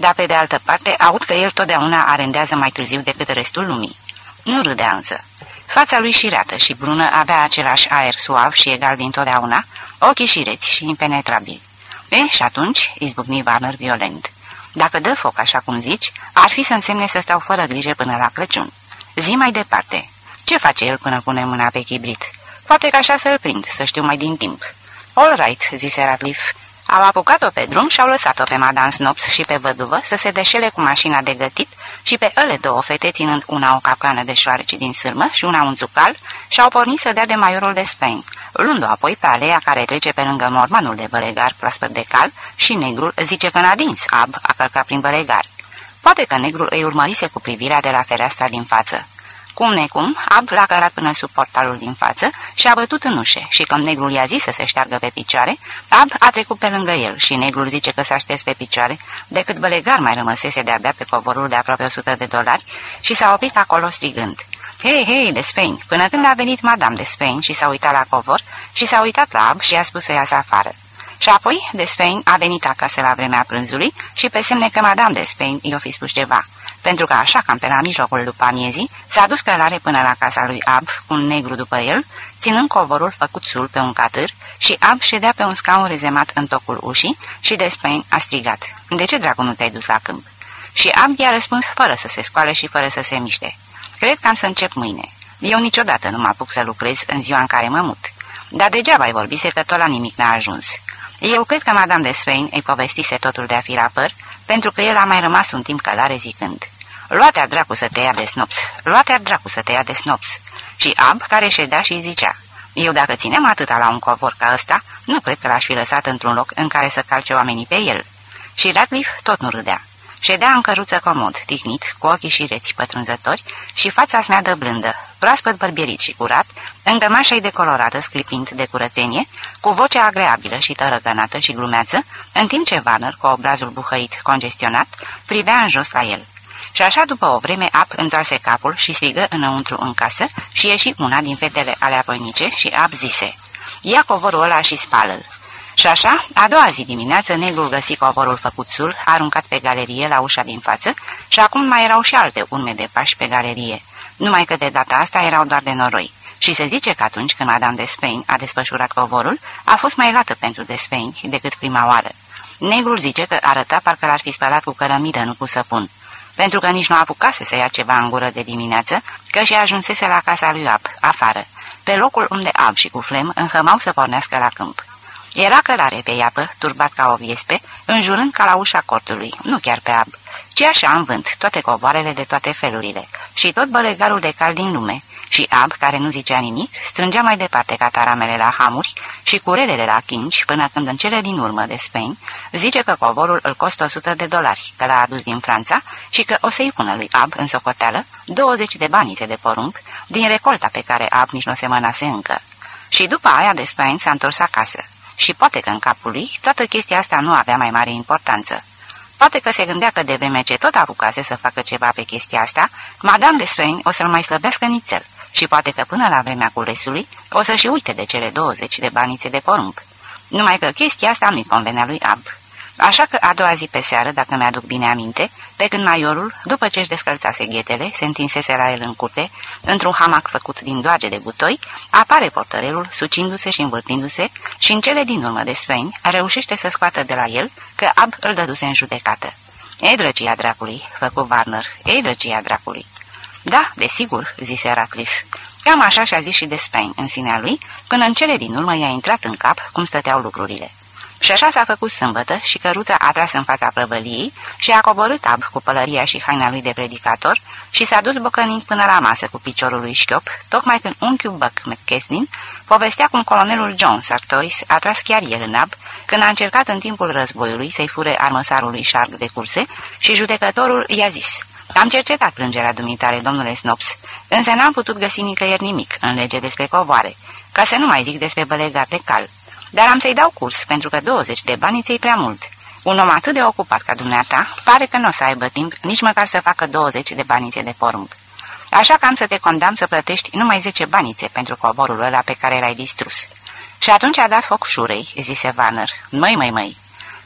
dar pe de altă parte aud că el totdeauna arendează mai târziu decât restul lumii. Nu râdea însă. Fața lui șireată și brună avea același aer suav și egal dintotdeauna, ochii șireți și impenetrabili. E, și atunci, izbucni Warner violent. Dacă dă foc, așa cum zici, ar fi să însemne să stau fără grijă până la Crăciun. Zi mai departe. Ce face el până pune mâna pe chibrit? Poate că așa să-l prind, să știu mai din timp. All right, zise Radcliffe. Au apucat-o pe drum și au lăsat-o pe Madame Snops și pe văduvă să se deșele cu mașina de gătit și pe ele două fete ținând una o capcană de șoareci din sârmă și una un țucal și au pornit să dea de maiorul de Spain, luându apoi pe aleea care trece pe lângă mormanul de băregar proaspăt de cal și negrul zice că n-a dins, ab a călcat prin băregar. Poate că negrul îi urmărise cu privirea de la fereastra din față. Cum necum, Ab l-a cărat până sub portalul din față și a bătut în ușe și când negrul i-a zis să se șteargă pe picioare, Ab a trecut pe lângă el și negrul zice că s-a șters pe picioare, decât bălegar mai rămăsese de-abia pe covorul de aproape 100 de dolari și s-a oprit acolo strigând. Hei, hei, de Spain, până când a venit Madame de Spain și s-a uitat la covor și s-a uitat la Ab și a spus să iasă afară. Și apoi, de Spain a venit acasă la vremea prânzului și pe semne că Madame de Spain i-o fi spus ceva pentru că așa cam pe la mijlocul după amiezii, s-a dus călare până la casa lui Ab, cu un negru după el, ținând covorul făcut sul pe un catâr și Ab ședea pe un scaun rezemat în tocul ușii și Despain a strigat, De ce dracu nu te-ai dus la câmp?" Și Ab i-a răspuns fără să se scoale și fără să se miște. Cred că am să încep mâine. Eu niciodată nu mă apuc să lucrez în ziua în care mă mut. Dar degeaba ai vorbise că tot la nimic n-a ajuns. Eu cred că Madame de Spain îi povestise totul de a fi la păr, pentru că el a mai rămas un timp călare zicând Luate-a dracu să te ia de snops, luate-a dracu să te ia de snops. Și Ab, care ședea și zicea, eu dacă ținem atâta la un covor ca ăsta, nu cred că l-aș fi lăsat într-un loc în care să calce oamenii pe el. Și Radcliffe tot nu râdea. Ședea în căruță comod, tihnit, cu ochii și reți pătrunzători și fața smeadă blândă, proaspăt bărbierit și curat, îngămașa-i decolorată, sclipind de curățenie, cu vocea agreabilă și tărăgănată și glumeață, în timp ce Warner, cu obrazul buhăit, congestionat, privea în jos la el. Și așa după o vreme Ap întoarse capul și strigă înăuntru în casă și ieși una din fetele alea voinice și Ap zise, Ia covorul ăla și spală-l. Și așa, a doua zi dimineață, negrul găsi covorul făcut sul, aruncat pe galerie la ușa din față și acum mai erau și alte urme de pași pe galerie, numai că de data asta erau doar de noroi. Și se zice că atunci când Madame de Spain a desfășurat covorul, a fost mai lată pentru de Spain decât prima oară. Negrul zice că arăta parcă l-ar fi spălat cu cărămidă, nu cu săpun. Pentru că nici nu apucase să ia ceva în gură de dimineață, că și ajunsese la casa lui Ab, afară, pe locul unde Ab și cu Flem înhămau să pornească la câmp. Era călare pe iapă, turbat ca o viespe, înjurând ca la ușa cortului, nu chiar pe Ab, ci așa în vânt, toate covoarele de toate felurile și tot bălegarul de cal din lume, și Ab, care nu zicea nimic, strângea mai departe cataramele la hamuri și curelele la chinci, până când în cele din urmă de Spain zice că covorul îl costă 100 de dolari, că l-a adus din Franța și că o să-i pună lui Ab în socoteală 20 de banițe de porumb din recolta pe care Ab nici nu se mănase încă. Și după aia de Spain s-a întors acasă. Și poate că în capul lui toată chestia asta nu avea mai mare importanță. Poate că se gândea că de vreme ce tot apucase să facă ceva pe chestia asta, Madame de Spain o să-l mai slăbească nițel și poate că până la vremea culesului o să-și uite de cele 20 de banițe de porumb. Numai că chestia asta nu-i convenea lui Ab. Așa că a doua zi pe seară, dacă mi-aduc bine aminte, pe când maiorul, după ce își descălțase ghetele, se întinsese la el în curte, într-un hamac făcut din doage de butoi, apare portărelul, sucindu-se și învârtindu-se și în cele din urmă de sfăini reușește să scoată de la el că Ab îl dăduse în judecată. Ei, drăcia dracului, făcu Warner, ei, drăcia dracului. Da, desigur," zise Ratcliffe. Cam așa și-a zis și de Spain în sinea lui, până în cele din urmă i-a intrat în cap cum stăteau lucrurile. Și așa s-a făcut sâmbătă și căruța a tras în fața prăvăliei și a coborât ab cu pălăria și haina lui de predicator și s-a dus bocănind până la masă cu piciorul lui șchiop, tocmai când unchiul Buck McKestin povestea cum colonelul John Sartoris a tras chiar el în ab, când a încercat în timpul războiului să-i fure armăsarul lui Shark de curse și judecătorul i-a zis – am cercetat plângerea dumitare, domnule Snops, însă n-am putut găsi nicăieri nimic în lege despre covoare, ca să nu mai zic despre bălegar de cal. Dar am să-i dau curs, pentru că 20 de bani ți prea mult. Un om atât de ocupat ca dumneata, pare că nu o să aibă timp nici măcar să facă 20 de banițe de porumb. Așa că am să te condamn să plătești numai 10 banițe pentru covorul ăla pe care l-ai distrus. Și atunci a dat foc șurei, zise Vanner. Măi, măi, măi,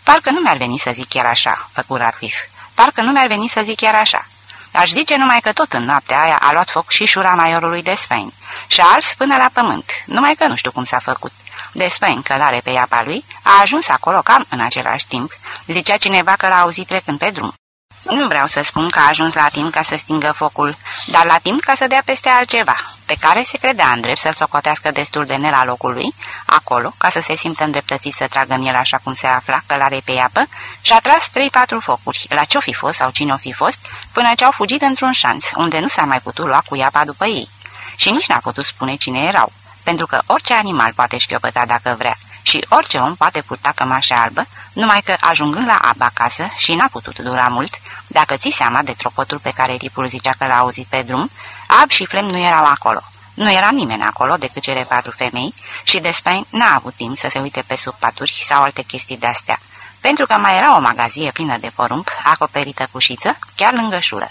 parcă nu mi-ar veni să zic chiar așa, făcu Radcliffe. Parcă nu mi-ar veni să zic chiar așa. Aș zice numai că tot în noaptea aia a luat foc și șura maiorului Desfain și a ars până la pământ, numai că nu știu cum s-a făcut. Desfain, călare pe iapa lui, a ajuns acolo cam în același timp, zicea cineva că l-a auzit trecând pe drum. Nu vreau să spun că a ajuns la timp ca să stingă focul, dar la timp ca să dea peste altceva, pe care se credea în drept să-l socotească destul de ne la locul lui, acolo, ca să se simtă îndreptățit să tragă în el așa cum se afla, călare pe iapă, și a tras trei-patru focuri, la ce-o fi fost sau cine-o fi fost, până ce au fugit într-un șanț, unde nu s-a mai putut lua cu iapa după ei. Și nici n-a putut spune cine erau, pentru că orice animal poate șchiopăta dacă vrea, și orice om poate purta cămașa albă, numai că ajungând la aba acasă și n-a putut dura mult, dacă ții seama de tropotul pe care tipul zicea că l-a auzit pe drum, Ab și Flem nu erau acolo. Nu era nimeni acolo decât cele patru femei și Despain n-a avut timp să se uite pe sub paturi sau alte chestii de-astea, pentru că mai era o magazie plină de porumb, acoperită cu șiță, chiar lângă șură.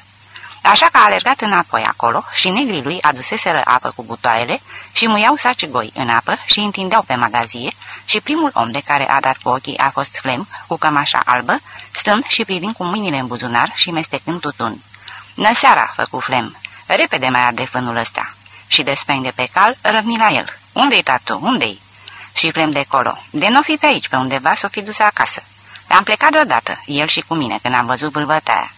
Așa că a alergat înapoi acolo și negrii lui aduseseră apă cu butoaiele și muiau saci goi în apă și întindeau pe magazie și primul om de care a dat cu ochii a fost Flem, cu cămașa albă, stând și privind cu mâinile în buzunar și mestecând tutun. Nă seara, făcu Flem, repede mai arde fânul ăsta. Și de de pe cal, răvni la el. Unde-i, tatu, unde-i? Și Flem de colo. De nu fi pe aici, pe undeva, s-o fi dus acasă. Am plecat deodată, el și cu mine, când am văzut vâlvătaia.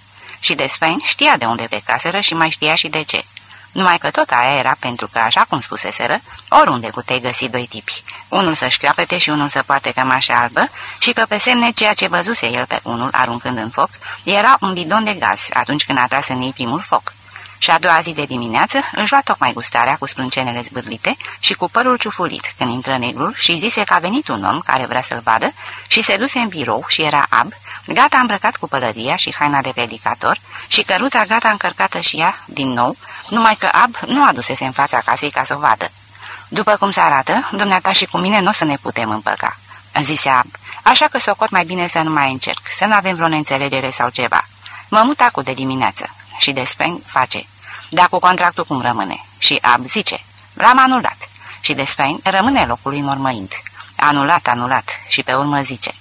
Și de Spain știa de unde plecaseră și mai știa și de ce. Numai că tot aia era pentru că, așa cum spuseseră, oriunde puteai găsi doi tipi, unul să-și capete și unul să poarte cămașa albă și că pe semne ceea ce văzuse el pe unul aruncând în foc era un bidon de gaz atunci când a tras în ei primul foc. Și a doua zi de dimineață își lua tocmai gustarea cu sprâncenele zbârlite și cu părul ciufulit când intră negrul și zise că a venit un om care vrea să-l vadă și se duse în birou și era ab gata îmbrăcat cu pălăria și haina de predicator și căruța gata încărcată și ea, din nou, numai că Ab nu adusese în fața casei ca să o vadă. După cum se arată, dumneata și cu mine nu o să ne putem împăca, zise Ab, așa că socot mai bine să nu mai încerc, să nu avem vreo neînțelegere sau ceva. Mă mut acu de dimineață și Despeng face. Dar cu contractul cum rămâne? Și Ab zice, l-am anulat. Și Despeng rămâne locului mormăind. Anulat, anulat. Și pe urmă zice,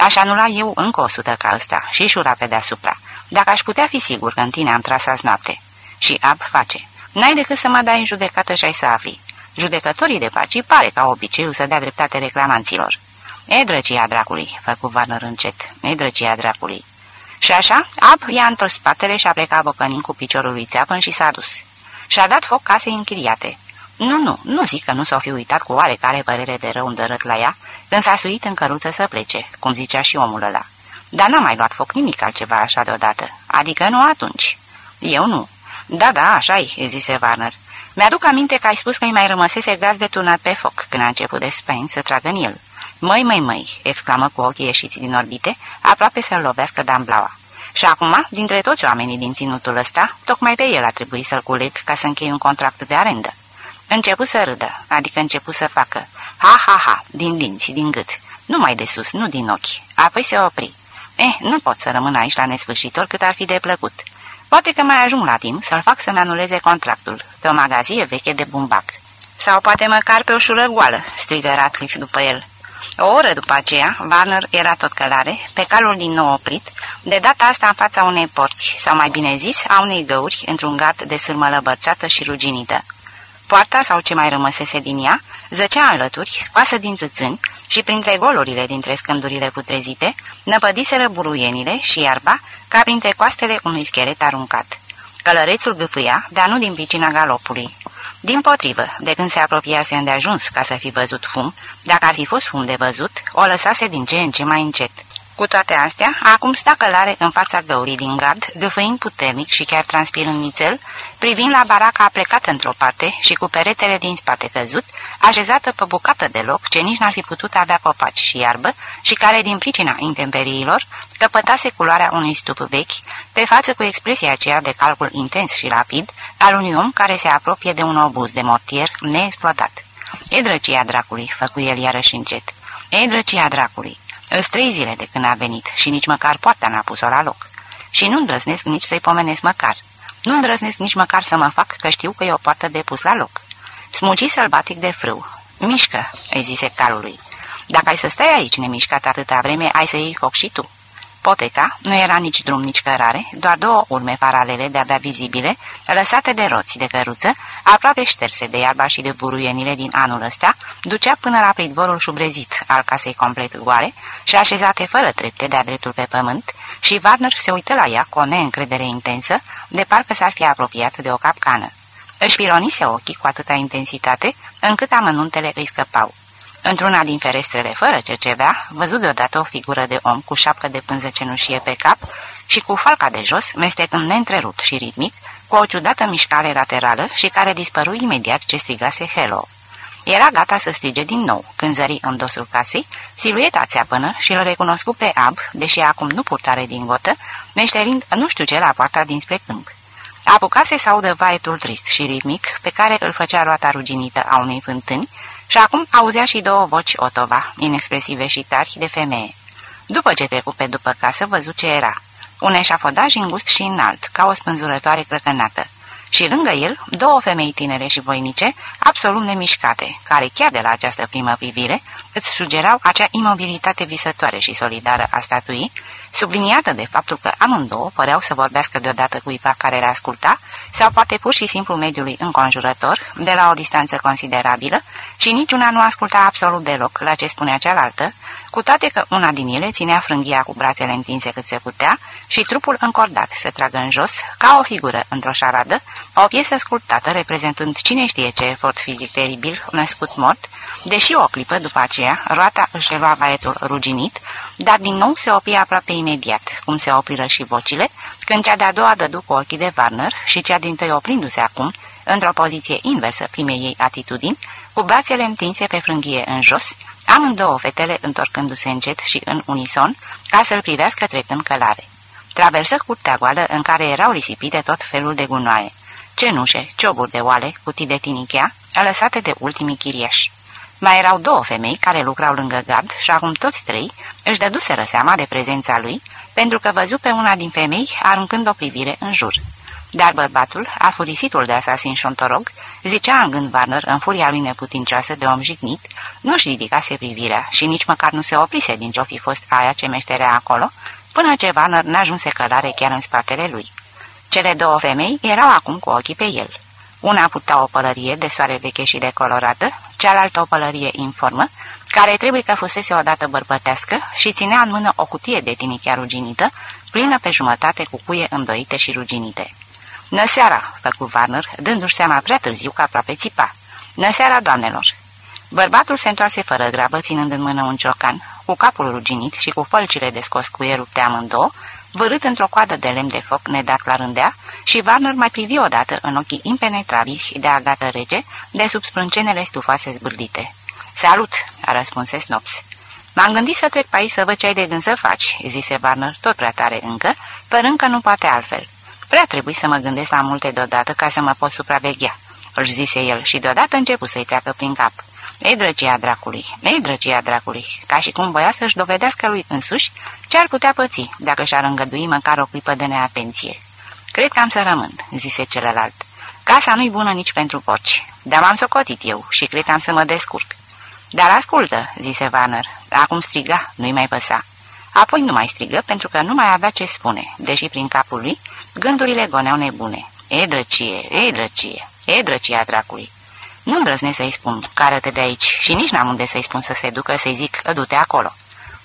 Aș anula eu încă o sută ca ăsta și șura pe deasupra, dacă aș putea fi sigur că în tine am tras azi noapte. Și Ab face. N-ai decât să mă dai în judecată și ai să afli. Judecătorii de paci pare ca obiceiul să dea dreptate reclamanților. E drăcia dracului, făcu Warner încet, e drăcia dracului. Și așa, Ab i-a întors spatele și a plecat bocănind cu piciorul lui țeapăn și s-a dus. Și-a dat foc casei închiriate. Nu, nu, nu zic că nu s-o fi uitat cu oarecare părere de rău îndărât la ea, când s-a suit în căruță să plece, cum zicea și omul ăla. Dar n-a mai luat foc nimic altceva așa deodată, adică nu atunci. Eu nu. Da, da, așa-i, zise Warner. Mi-aduc aminte că ai spus că îi mai rămăsese gaz de turnat pe foc când a început de Spain să tragă în el. Măi, măi, măi, exclamă cu ochii ieșiți din orbite, aproape să-l lovească Damblaua. Și acum, dintre toți oamenii din ținutul ăsta, tocmai pe el a trebuit să-l culeg ca să închei un contract de arendă. Început să râdă, adică început să facă ha, ha, ha, din dinți, din gât, numai de sus, nu din ochi. Apoi se opri. Eh, nu pot să rămân aici la nesfârșitor cât ar fi de plăcut. Poate că mai ajung la timp să-l fac să-mi anuleze contractul, pe o magazie veche de bumbac. Sau poate măcar pe o șură goală, strigă Ratcliffe după el. O oră după aceea, Warner era tot călare, pe calul din nou oprit, de data asta în fața unei porți, sau mai bine zis, a unei găuri, într-un gard de sârmă lăbărțată și ruginită. Poarta, sau ce mai rămăsese din ea, zăcea alături, scoasă din țâțâni, și printre golurile dintre scândurile putrezite, năpădiseră buruienile și iarba, ca printre coastele unui schelet aruncat. Călărețul gâfâia, dar nu din pricina galopului. Din potrivă, de când se apropiase îndeajuns ca să fi văzut fum, dacă ar fi fost fum de văzut, o lăsase din ce în ce mai încet. Cu toate astea, acum sta călare în fața găurii din gard, gâfâind puternic și chiar transpirând nițel, privind la baraca plecată într-o parte și cu peretele din spate căzut, așezată pe bucată de loc ce nici n-ar fi putut avea copaci și iarbă și care, din pricina intemperiilor, căpătase culoarea unui stup vechi, pe față cu expresia aceea de calcul intens și rapid al unui om care se apropie de un obuz de mortier neexploatat. E drăcia dracului, făcu el iarăși încet. E drăcia dracului. Îs trei zile de când a venit și nici măcar poarta n-a pus-o la loc. Și nu îndrăznesc nici să-i pomenesc măcar. Nu îndrăznesc nici măcar să mă fac că știu că e o poartă de pus la loc. Smuci sălbatic de frâu. Mișcă, îi zise calului. Dacă ai să stai aici nemișcat atâta vreme, ai să iei foc și tu. Poteca nu era nici drum, nici cărare, doar două urme paralele de-abia vizibile, lăsate de roți de căruță, aproape șterse de iarba și de buruienile din anul ăsta, ducea până la pridvorul șubrezit al casei complet goare și așezate fără trepte de-a dreptul pe pământ, și Warner se uită la ea cu o neîncredere intensă, de parcă s-ar fi apropiat de o capcană. Își pironise ochii cu atâta intensitate, încât amănuntele îi scăpau. Într-una din ferestrele fără cercevea, văzut deodată o figură de om cu șapcă de pânză cenușie pe cap și cu falca de jos, mestecând neîntrerupt și ritmic, cu o ciudată mișcare laterală și care dispăru imediat ce strigase Hello. Era gata să strige din nou, când zări în dosul casei, silueta țeapănă și îl recunoscu pe Ab, deși acum nu purtare din gotă, meșterind nu știu ce la poarta dinspre câmp. Apucase să audă vaetul trist și ritmic, pe care îl făcea roata ruginită a unei fântâni, și acum auzea și două voci otova, inexpresive și tari, de femeie. După ce trecu pe după casă, văzut ce era. Un eșafodaj îngust și înalt, ca o spânzurătoare crăcănată. Și lângă el, două femei tinere și voinice, absolut nemișcate, care chiar de la această primă privire îți sugerau acea imobilitate visătoare și solidară a statuii, subliniată de faptul că amândouă păreau să vorbească deodată cuiva care le asculta, sau poate pur și simplu mediului înconjurător, de la o distanță considerabilă, și niciuna nu asculta absolut deloc la ce spunea cealaltă, cu toate că una din ele ținea frânghia cu brațele întinse cât se putea și trupul încordat să tragă în jos, ca o figură într-o șaradă, o piesă scurtată reprezentând cine știe ce efort fizic teribil, născut mort, deși o clipă după aceea, roata își lua vaietul ruginit, dar din nou se opri aproape imediat, cum se opriră și vocile, când cea de-a doua dădu cu ochii de Warner și cea din tăi oprindu-se acum, într-o poziție inversă primei ei atitudini, cu brațele întinse pe frânghie în jos, amândouă fetele întorcându-se încet și în unison, ca să-l privească trecând călare. Traversă curtea goală în care erau risipite tot felul de gunoaie, cenușe, cioburi de oale, cutii de tinichea, lăsate de ultimii chirieși. Mai erau două femei care lucrau lângă gard și acum toți trei își dăduseră seama de prezența lui, pentru că văzu pe una din femei aruncând o privire în jur. Dar bărbatul, afurisitul de asasin șontorog, zicea în gând Warner, în furia lui neputincioasă de om jignit, nu-și ridicase privirea și nici măcar nu se oprise din ce-o fi fost aia ce meșterea acolo, până ce Warner n-ajunse călare chiar în spatele lui. Cele două femei erau acum cu ochii pe el. Una purta o pălărie de soare veche și decolorată, cealaltă o pălărie informă, care trebuie că fusese odată bărbătească și ținea în mână o cutie de tinichea ruginită, plină pe jumătate cu cuie îndoite și ruginite. Nă seara, făcu Warner, dându-și seama prea târziu că aproape țipa. Nă seara, doamnelor! Bărbatul se întoarse fără grabă, ținând în mână un ciocan, cu capul ruginit și cu fălcile de scos cu rupte amândouă, vărât într-o coadă de lemn de foc nedat la rândea, și Warner mai privi odată în ochii impenetrabili de agată rege, de sub sprâncenele stufoase zbârdite. Salut!" a răspuns Snops. M-am gândit să trec pe aici să văd ce ai de gând să faci," zise Warner, tot prea tare încă, părând că nu poate altfel. Prea trebuie să mă gândesc la multe deodată ca să mă pot supraveghea," își zise el și deodată început să-i treacă prin cap. Ei drăcia dracului, ei drăcia dracului, ca și cum voia să-și dovedească lui însuși ce ar putea păți dacă și-ar îngădui măcar o clipă de neatenție. Cred că am să rămân," zise celălalt. Casa nu-i bună nici pentru porci, dar m-am socotit eu și cred că am să mă descurc." Dar ascultă," zise Vanner. Acum striga, nu-i mai păsa. Apoi nu mai strigă pentru că nu mai avea ce spune, deși prin capul lui gândurile goneau nebune. E drăcie, e drăcie, e drăcia dracului. Nu îndrăznesc să-i spun, cară-te de aici, și nici n-am unde să-i spun să se ducă, să-i zic, du-te acolo.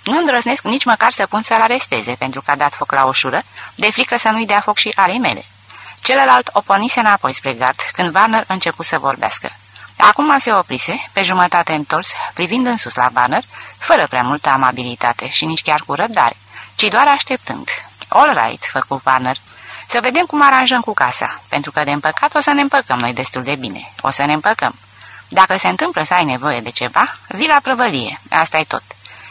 Nu îndrăznesc nici măcar să pun să-l aresteze, pentru că a dat foc la o șură, de frică să nu-i dea foc și ale mele. Celălalt o pornise înapoi spre gard, când Warner început să vorbească. Acum se oprise, pe jumătate întors, privind în sus la banner, fără prea multă amabilitate și nici chiar cu răbdare, ci doar așteptând. All right, făcu Banner. Să vedem cum aranjăm cu casa, pentru că de împăcat o să ne împăcăm noi destul de bine. O să ne împăcăm. Dacă se întâmplă să ai nevoie de ceva, vii la prăvălie, asta e tot.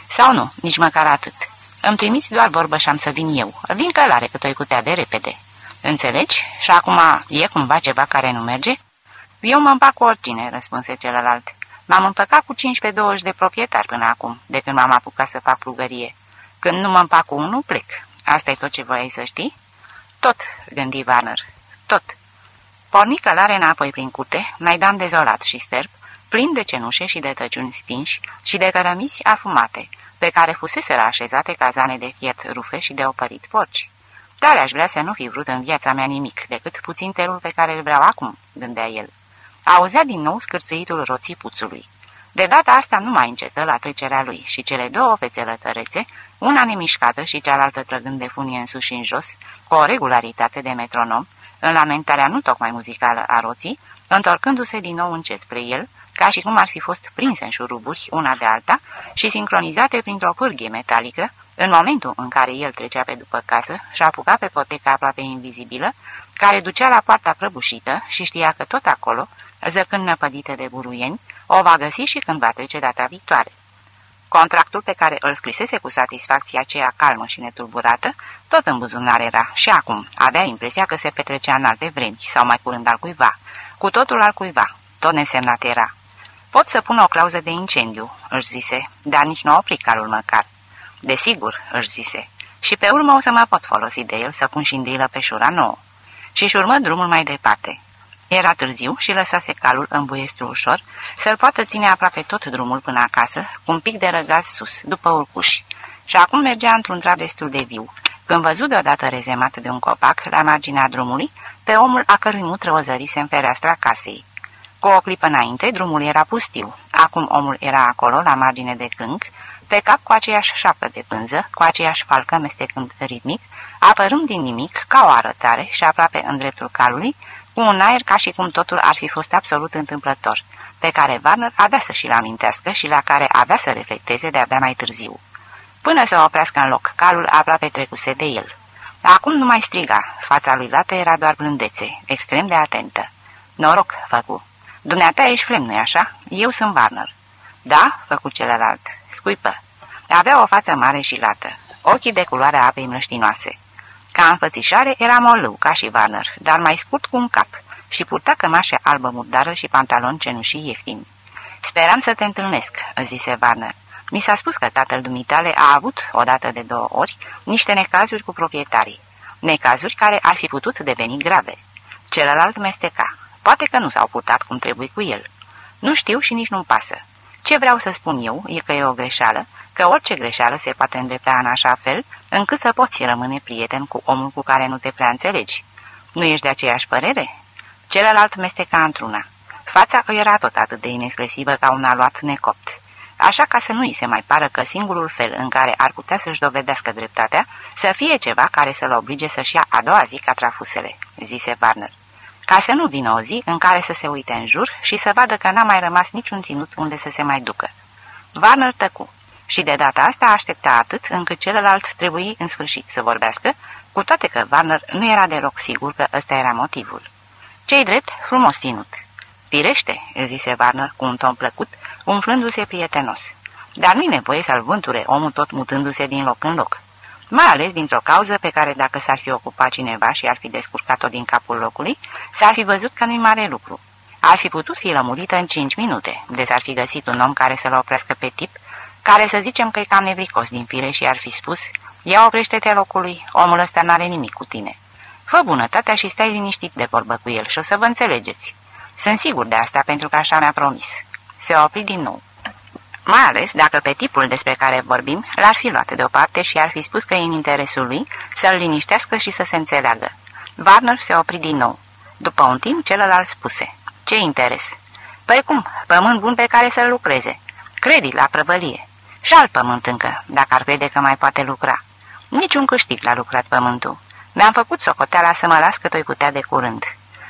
Sau nu, nici măcar atât. Îmi trimiți doar vorbă și am să vin eu. Vin călare cât o cutea de repede. Înțelegi? Și acum e cumva ceva care nu merge? Eu mă împac cu oricine, răspunse celălalt. M-am împăcat cu 15-20 de proprietari până acum, de când m-am apucat să fac plugărie. Când nu mă împac cu unul, plec. asta e tot ce voiai să știi? Tot, gândi Warner, tot. Porni călare înapoi prin curte, mai dam dezolat și sterb, plin de cenușe și de tăciuni stinși și de cărămizi afumate, pe care fuseseră așezate cazane de fiert rufe și de opărit porci. Dar aș vrea să nu fi vrut în viața mea nimic, decât puțin terul pe care îl vreau acum, gândea el. Auzea din nou scârțâitul roții puțului. De data asta nu mai încetă la trecerea lui și cele două fețe tărețe, una nemișcată și cealaltă trăgând de funie în sus și în jos, cu o regularitate de metronom, în lamentarea nu tocmai muzicală a roții, întorcându-se din nou încet spre el, ca și cum ar fi fost prinse în șuruburi una de alta și sincronizate printr-o pârghie metalică, în momentul în care el trecea pe după casă și apuca pe poteca aproape invizibilă, care ducea la poarta prăbușită și știa că tot acolo, zăcând năpădite de buruieni, o va găsi și când va trece data viitoare. Contractul pe care îl scrisese cu satisfacția aceea calmă și netulburată, tot în buzunar era și acum avea impresia că se petrecea în alte vremi sau mai curând al cuiva, cu totul al cuiva, tot nesemnat era. Pot să pun o clauză de incendiu, își zise, dar nici nu opri calul măcar. Desigur, își zise, și pe urmă o să mă pot folosi de el să pun și pe șura nouă. Și-și urmă drumul mai departe. Era târziu și lăsase calul în buiestru ușor, să-l poată ține aproape tot drumul până acasă, cu un pic de răgaz sus, după urcuși. Și acum mergea într-un trap destul de viu, când văzut deodată rezemat de un copac la marginea drumului, pe omul a cărui mutră o zărise în fereastra casei. Cu o clipă înainte, drumul era pustiu. Acum omul era acolo, la margine de câmp, pe cap cu aceeași șapă de pânză, cu aceeași falcă mestecând ritmic, apărând din nimic, ca o arătare și aproape în dreptul calului, cu un aer ca și cum totul ar fi fost absolut întâmplător, pe care Warner avea să și-l amintească și la care avea să reflecteze de-abia mai târziu. Până să oprească în loc, calul aproape trecuse de el. Acum nu mai striga, fața lui lată era doar blândețe, extrem de atentă. Noroc, făcu. Dumneata ești flem, nu-i așa? Eu sunt Warner. Da, făcu celălalt. Scuipă. Avea o față mare și lată, ochii de culoare apei mlăștinoase. Ca înfățișare era molâu, ca și Warner, dar mai scurt cu un cap și purta cămașă albă murdară și pantaloni cenușii ieftini. Speram să te întâlnesc," zise Warner. Mi s-a spus că tatăl dumitale a avut, odată de două ori, niște necazuri cu proprietarii. necazuri care ar fi putut deveni grave. Celălalt mesteca. Poate că nu s-au purtat cum trebuie cu el. Nu știu și nici nu-mi pasă. Ce vreau să spun eu e că e o greșeală, că orice greșeală se poate îndrepta în așa fel, încât să poți rămâne prieten cu omul cu care nu te prea înțelegi. Nu ești de aceeași părere? Celălalt mesteca într-una. Fața îi era tot atât de inexpresivă ca un aluat necopt. Așa ca să nu îi se mai pară că singurul fel în care ar putea să-și dovedească dreptatea, să fie ceva care să-l oblige să-și ia a doua zi ca trafusele, zise Warner. Ca să nu vină o zi în care să se uite în jur și să vadă că n-a mai rămas niciun ținut unde să se mai ducă. Warner tăcu și de data asta aștepta atât încât celălalt trebuie în sfârșit să vorbească, cu toate că Warner nu era deloc sigur că ăsta era motivul. Cei drept, frumos ținut. Firește, zise Warner cu un ton plăcut, umflându-se prietenos. Dar nu-i nevoie să-l vânture omul tot mutându-se din loc în loc. Mai ales dintr-o cauză pe care dacă s-ar fi ocupat cineva și ar fi descurcat-o din capul locului, s-ar fi văzut că nu-i mare lucru. Ar fi putut fi lămurită în cinci minute, de s-ar fi găsit un om care să-l oprească pe tip, care să zicem că e cam nevricos din fire și ar fi spus, ia oprește-te locului, omul ăsta n-are nimic cu tine. Fă bunătatea și stai liniștit de vorbă cu el și o să vă înțelegeți. Sunt sigur de asta pentru că așa mi-a promis. Se opri din nou. Mai ales dacă pe tipul despre care vorbim l-ar fi luat deoparte și ar fi spus că e în interesul lui să-l liniștească și să se înțeleagă. Warner se opri din nou. După un timp, celălalt spuse. Ce interes? Păi cum, pământ bun pe care să-l lucreze. Credit la prăvălie. Și alt pământ încă, dacă ar crede că mai poate lucra. Niciun câștig l-a lucrat pământul. Mi-am făcut socoteala să mă las că toi putea de curând.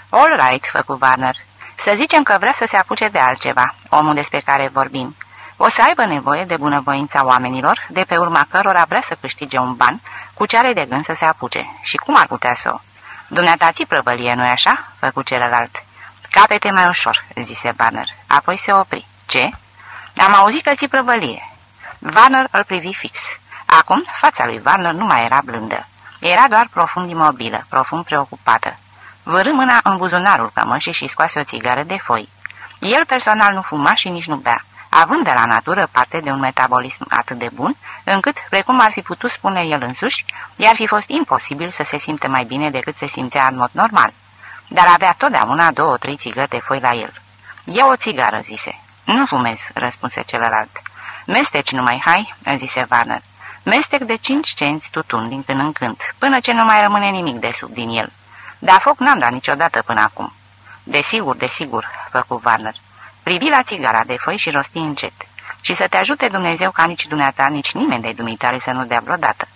All right, făcu Warner. Să zicem că vrea să se apuce de altceva, omul despre care vorbim. O să aibă nevoie de bunăvoința oamenilor, de pe urma cărora vrea să câștige un ban, cu ce are de gând să se apuce. Și cum ar putea să o? Dumneata ți prăvălie, nu-i așa?" făcu celălalt. Capete mai ușor," zise Banner. Apoi se opri. Ce?" Am auzit că ți prăvălie." Warner îl privi fix. Acum, fața lui Warner nu mai era blândă. Era doar profund imobilă, profund preocupată. Vârâ mâna în buzunarul cămășii și scoase o țigară de foi. El personal nu fuma și nici nu bea, având de la natură parte de un metabolism atât de bun, încât, precum ar fi putut spune el însuși, i-ar fi fost imposibil să se simte mai bine decât se simțea în mod normal. Dar avea totdeauna două-trei țigări de foi la el. Ia o țigară, zise. Nu fumez, răspunse celălalt. Mesteci numai, hai, zise Warner. Mestec de cinci cenți tutun din când în când, până ce nu mai rămâne nimic de sub din el. Dar foc n-am dat niciodată până acum. Desigur, desigur, făcu Warner. Privi la țigara de foi și rosti încet. Și să te ajute Dumnezeu ca nici dumneata, nici nimeni de dumitare să nu dea vreodată.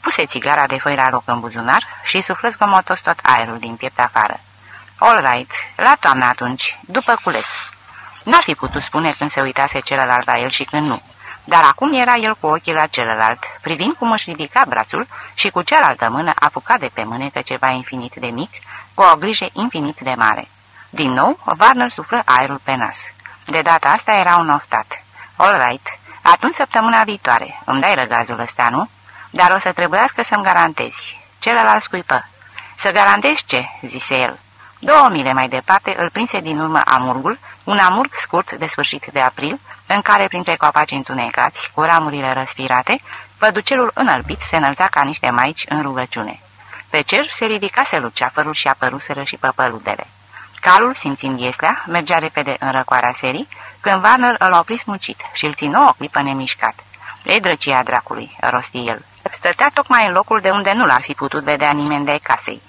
Puse țigara de foi la loc în buzunar și suflă zgomotos tot aerul din piept afară. All right, la toamnă atunci, după cules. N-ar fi putut spune când se uitase celălalt la el și când nu. Dar acum era el cu ochii la celălalt, privind cum își ridica brațul și cu cealaltă mână apuca de pe mânecă ceva infinit de mic, cu o grijă infinit de mare. Din nou, Warner suflă aerul pe nas. De data asta era un oftat. All right, atunci săptămâna viitoare. Îmi dai răgazul ăsta, nu? Dar o să trebuiască să-mi garantezi. Celălalt scuipă. Să garantezi ce?" zise el. Două mile mai departe îl prinse din urmă amurgul, un amurg scurt de sfârșit de april, în care, printre copaci întunecați, cu ramurile răspirate, păducelul înălbit se înălța ca niște maici în rugăciune. Pe cer se ridicase luceafărul și apăruseră și păpăludele. Calul, simțind ieslea, mergea repede în răcoarea serii, când Warner îl opri smucit și îl țină o clipă nemișcat. Ei drăcia dracului, rosti el. Stătea tocmai în locul de unde nu l-ar fi putut vedea nimeni de casei.